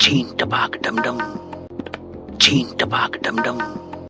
छीन टपाक डमडम छीन टपाक डमडम।